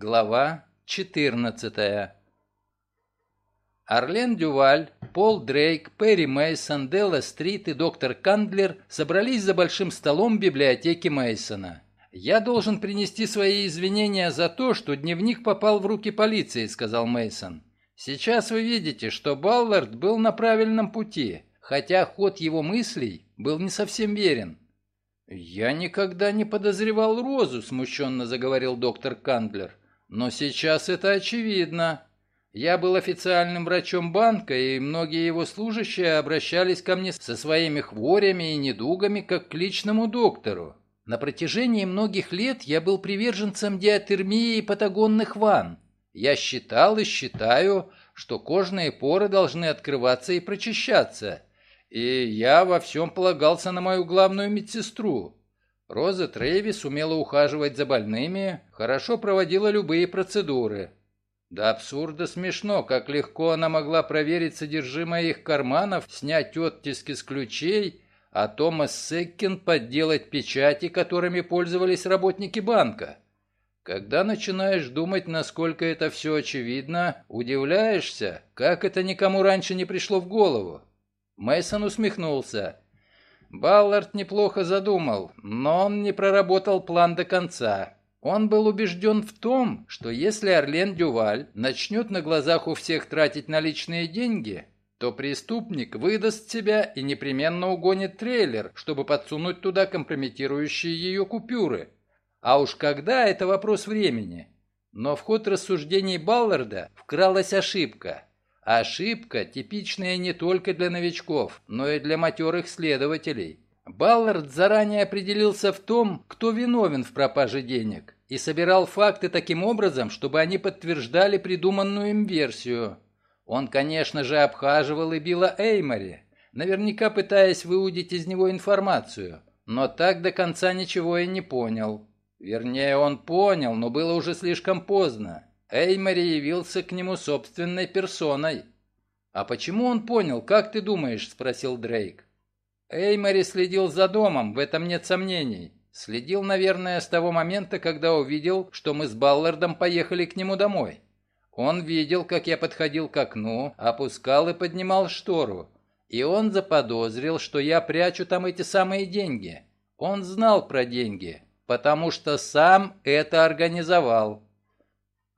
Глава 14 Арлен Дюваль, Пол Дрейк, Перри Мейсон, Делла Стрит и доктор Кандлер собрались за большим столом в библиотеке Мейсона. «Я должен принести свои извинения за то, что дневник попал в руки полиции», — сказал Мейсон. «Сейчас вы видите, что Баллард был на правильном пути, хотя ход его мыслей был не совсем верен». «Я никогда не подозревал Розу», — смущенно заговорил доктор Кандлер. «Но сейчас это очевидно. Я был официальным врачом банка, и многие его служащие обращались ко мне со своими хворями и недугами, как к личному доктору. На протяжении многих лет я был приверженцем диатермии и патагонных ванн. Я считал и считаю, что кожные поры должны открываться и прочищаться. И я во всем полагался на мою главную медсестру. Роза Трейвис умела ухаживать за больными, хорошо проводила любые процедуры. До абсурда смешно, как легко она могла проверить содержимое их карманов, снять оттиски с ключей, а Томас Секкин подделать печати, которыми пользовались работники банка. Когда начинаешь думать, насколько это все очевидно, удивляешься, как это никому раньше не пришло в голову. Мейсон усмехнулся. Баллард неплохо задумал, но он не проработал план до конца. Он был убежден в том, что если Орлен Дюваль начнет на глазах у всех тратить наличные деньги, то преступник выдаст себя и непременно угонит трейлер, чтобы подсунуть туда компрометирующие ее купюры. А уж когда – это вопрос времени. Но в ход рассуждений Балларда вкралась ошибка. Ошибка, типичная не только для новичков, но и для матерых следователей – Баллард заранее определился в том, кто виновен в пропаже денег, и собирал факты таким образом, чтобы они подтверждали придуманную им версию. Он, конечно же, обхаживал и била Эймори, наверняка пытаясь выудить из него информацию, но так до конца ничего и не понял. Вернее, он понял, но было уже слишком поздно. Эймори явился к нему собственной персоной. «А почему он понял, как ты думаешь?» – спросил Дрейк. Эймори следил за домом, в этом нет сомнений. Следил, наверное, с того момента, когда увидел, что мы с Баллардом поехали к нему домой. Он видел, как я подходил к окну, опускал и поднимал штору. И он заподозрил, что я прячу там эти самые деньги. Он знал про деньги, потому что сам это организовал.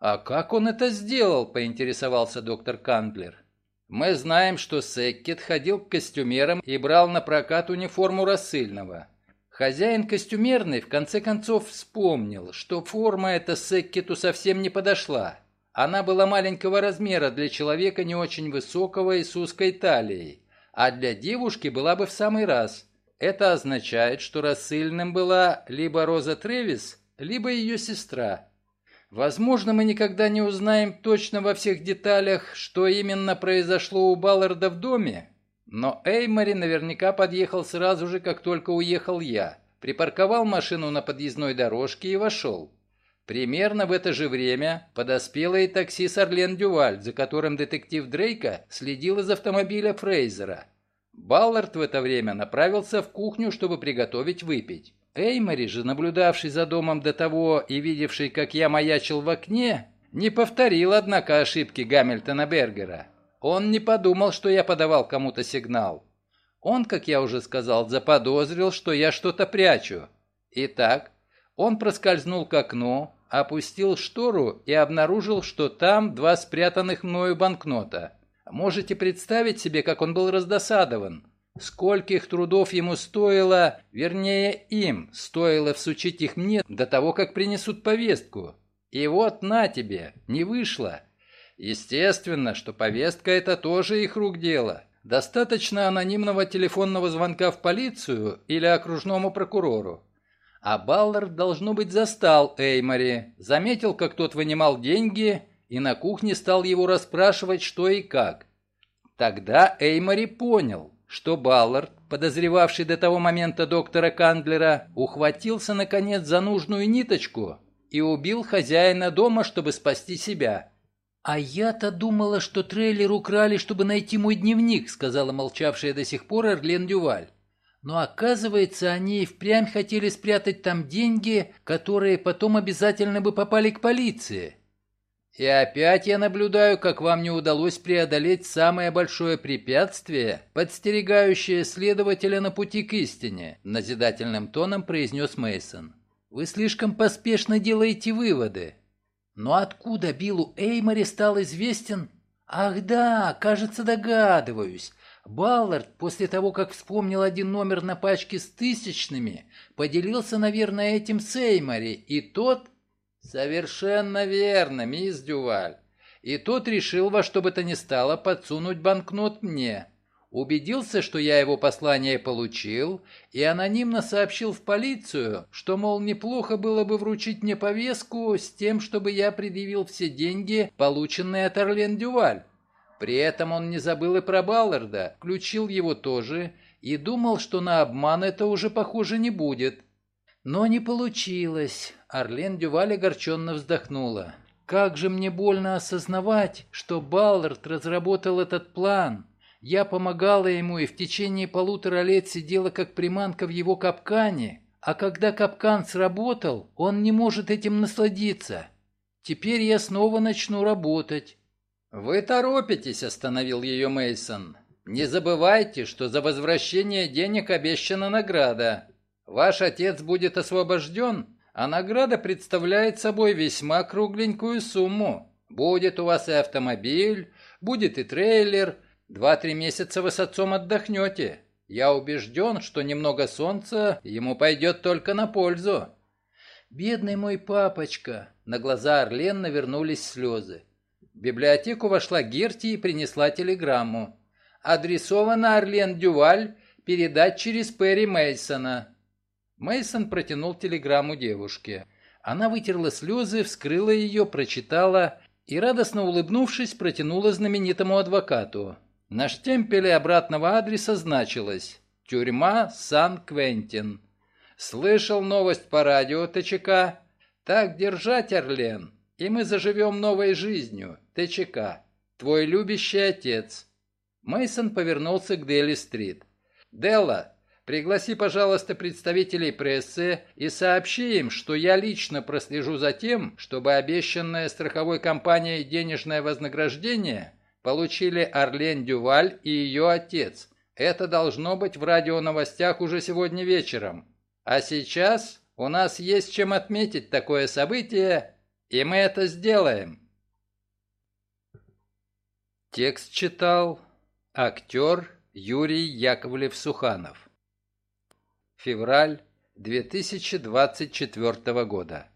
«А как он это сделал?» – поинтересовался доктор Кандлер. Мы знаем, что Секкет ходил к костюмерам и брал на прокат униформу рассыльного. Хозяин костюмерный в конце концов вспомнил, что форма эта Секкету совсем не подошла. Она была маленького размера для человека не очень высокого и с узкой талией, а для девушки была бы в самый раз. Это означает, что рассыльным была либо Роза Тревис, либо ее сестра – Возможно, мы никогда не узнаем точно во всех деталях, что именно произошло у Балларда в доме, но Эймори наверняка подъехал сразу же, как только уехал я, припарковал машину на подъездной дорожке и вошел. Примерно в это же время подоспело и такси с Орлен Дюваль, за которым детектив Дрейка следил из автомобиля Фрейзера. Баллард в это время направился в кухню, чтобы приготовить выпить. Эймори же, наблюдавший за домом до того и видевший, как я маячил в окне, не повторил, однако, ошибки Гамильтона Бергера. Он не подумал, что я подавал кому-то сигнал. Он, как я уже сказал, заподозрил, что я что-то прячу. Итак, он проскользнул к окну, опустил штору и обнаружил, что там два спрятанных мною банкнота. Можете представить себе, как он был раздосадован. Скольких трудов ему стоило, вернее им, стоило всучить их мне до того, как принесут повестку. И вот на тебе, не вышло. Естественно, что повестка это тоже их рук дело. Достаточно анонимного телефонного звонка в полицию или окружному прокурору. А Баллард, должно быть, застал Эймори, заметил, как тот вынимал деньги, и на кухне стал его расспрашивать, что и как. Тогда Эймори понял, что Баллард, подозревавший до того момента доктора Кандлера, ухватился, наконец, за нужную ниточку и убил хозяина дома, чтобы спасти себя. «А я-то думала, что трейлер украли, чтобы найти мой дневник», сказала молчавшая до сих пор Эрлен Дюваль. Но оказывается, они и впрямь хотели спрятать там деньги, которые потом обязательно бы попали к полиции. И опять я наблюдаю, как вам не удалось преодолеть самое большое препятствие, подстерегающее следователя на пути к истине, назидательным тоном произнес Мейсон. Вы слишком поспешно делаете выводы. Но откуда Биллу Эймори стал известен? Ах да, кажется, догадываюсь. Баллард, после того, как вспомнил один номер на пачке с тысячными, поделился, наверное, этим с Эймори, и тот... Совершенно верно, мисс Дюваль. И тот решил во что бы то ни стало подсунуть банкнот мне. Убедился, что я его послание получил, и анонимно сообщил в полицию, что, мол, неплохо было бы вручить мне повестку с тем, чтобы я предъявил все деньги, полученные от Орлен Дюваль. При этом он не забыл и про Балларда, включил его тоже и думал, что на обман это уже похоже не будет. Но не получилось. Орлен Дюваль огорченно вздохнула. Как же мне больно осознавать, что Баллард разработал этот план. Я помогала ему и в течение полутора лет сидела как приманка в его капкане, а когда капкан сработал, он не может этим насладиться. Теперь я снова начну работать. «Вы торопитесь», — остановил ее Мейсон. «Не забывайте, что за возвращение денег обещана награда. Ваш отец будет освобожден, а награда представляет собой весьма кругленькую сумму. Будет у вас и автомобиль, будет и трейлер. Два-три месяца вы с отцом отдохнете. Я убежден, что немного солнца ему пойдет только на пользу». «Бедный мой папочка!» На глаза Орлен навернулись слезы. В библиотеку вошла Герти и принесла телеграмму. Адресована Орлен Дюваль, передать через Перри Мейсона. Мейсон протянул телеграмму девушке. Она вытерла слезы, вскрыла ее, прочитала и, радостно улыбнувшись, протянула знаменитому адвокату. На штемпеле обратного адреса значилось «Тюрьма Сан-Квентин». «Слышал новость по радио, ТЧК?» «Так держать, Орлен!» и мы заживем новой жизнью. ТЧК. Твой любящий отец». Мейсон повернулся к Дели-стрит. «Делла, пригласи, пожалуйста, представителей прессы и сообщи им, что я лично прослежу за тем, чтобы обещанное страховой компанией денежное вознаграждение получили Орлен Дюваль и ее отец. Это должно быть в радионовостях уже сегодня вечером. А сейчас у нас есть чем отметить такое событие и мы это сделаем. Текст читал актер Юрий Яковлев-Суханов. Февраль 2024 года.